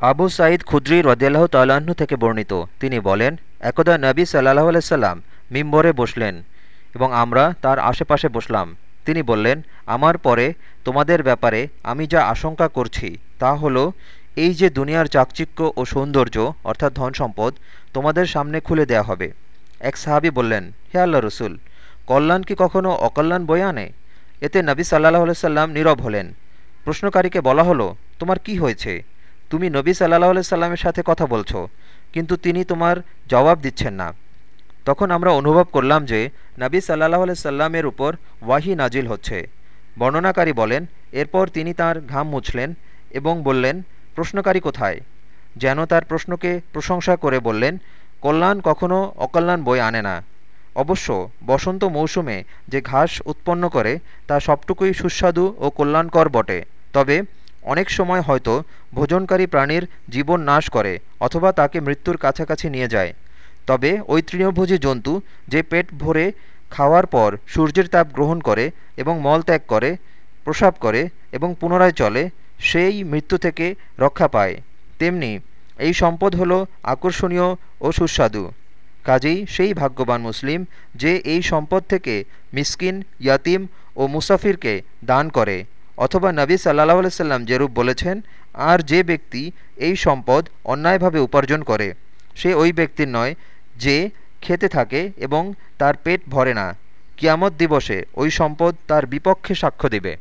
আবু সাঈদ খুদ্রি রদিয়াল্লাহ তাল্লাহ্ন থেকে বর্ণিত। তিনি বলেন, একদা নবী সাল্লাহ আলাইসাল্লাম মিম্বরে বসলেন এবং আমরা তার আশেপাশে বসলাম। তিনি বললেন, আমার পরে তোমাদের ব্যাপারে আমি যা আশঙ্কা করছি তা হলো, এই যে দুনিয়ার চাকচিক্য ও সৌন্দর্য, অর্থাৎ ধন সম্পদ, তোমাদের সামনে খুলে দেয়া হবে। এক সাহাবি বললেন, হে আল্লাহ রসুল, কল্যাণ কি কখনও অকল্যাণ বয়ে আনে? এতে নবী সাল্লাহ সাল্লাম নীরব হলেন। প্রশ্নকারীকে বলা হলো, তোমার কি হয়েছে? তুমি নবী সাল্লাহ সাল্লামের সাথে কথা বলছো, কিন্তু তিনি তোমার জবাব দিচ্ছেন না। তখন আমরা অনুভব করলাম যে নবী সাল্লাহ সাল্লামের উপর ওয়াহি নাজিল হচ্ছে। বর্ণনাকারী বলেন, এরপর তিনি তার ঘাম মুছলেন এবং বললেন, প্রশ্নকারী কোথায়? যেন তার প্রশ্নকে প্রশংসা করে বললেন, কল্যাণ কখনও অকল্যাণ বই আনে না। অবশ্য বসন্ত মৌসুমে যে ঘাস উৎপন্ন করে, তা সবটুকুই সুস্বাদু ও কল্যাণকর বটে। তবে অনেক সময় হয়তো ভোজনকারী প্রাণীর জীবন নাশ করে অথবা তাকে মৃত্যুর কাছাকাছি নিয়ে যায়। তবে ওই তৃণভোজী জন্তু যে পেট ভরে খাওয়ার পর সূর্যের তাপ গ্রহণ করে এবং মল ত্যাগ করে, প্রসাব করে এবং পুনরায় চলে, সেই মৃত্যু থেকে রক্ষা পায়। তেমনি এই সম্পদ হলো আকর্ষণীয় ও সুস্বাদু। কাজেই সেই ভাগ্যবান মুসলিম যে এই সম্পদ থেকে মিসকিন, ইয়াতিম ও মুসাফিরকে দান করে। অথবা নবী সাল্লাহ সাল্লাম যেরূপ বলেছেন, আর যে ব্যক্তি এই সম্পদ অন্যায়ভাবে উপার্জন করে, সে ওই ব্যক্তির নয় যে খেতে থাকে এবং তার পেট ভরে না। কিয়ামত দিবসে ওই সম্পদ তার বিপক্ষে সাক্ষ্য দেবে।